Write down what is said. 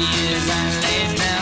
years I stayed down.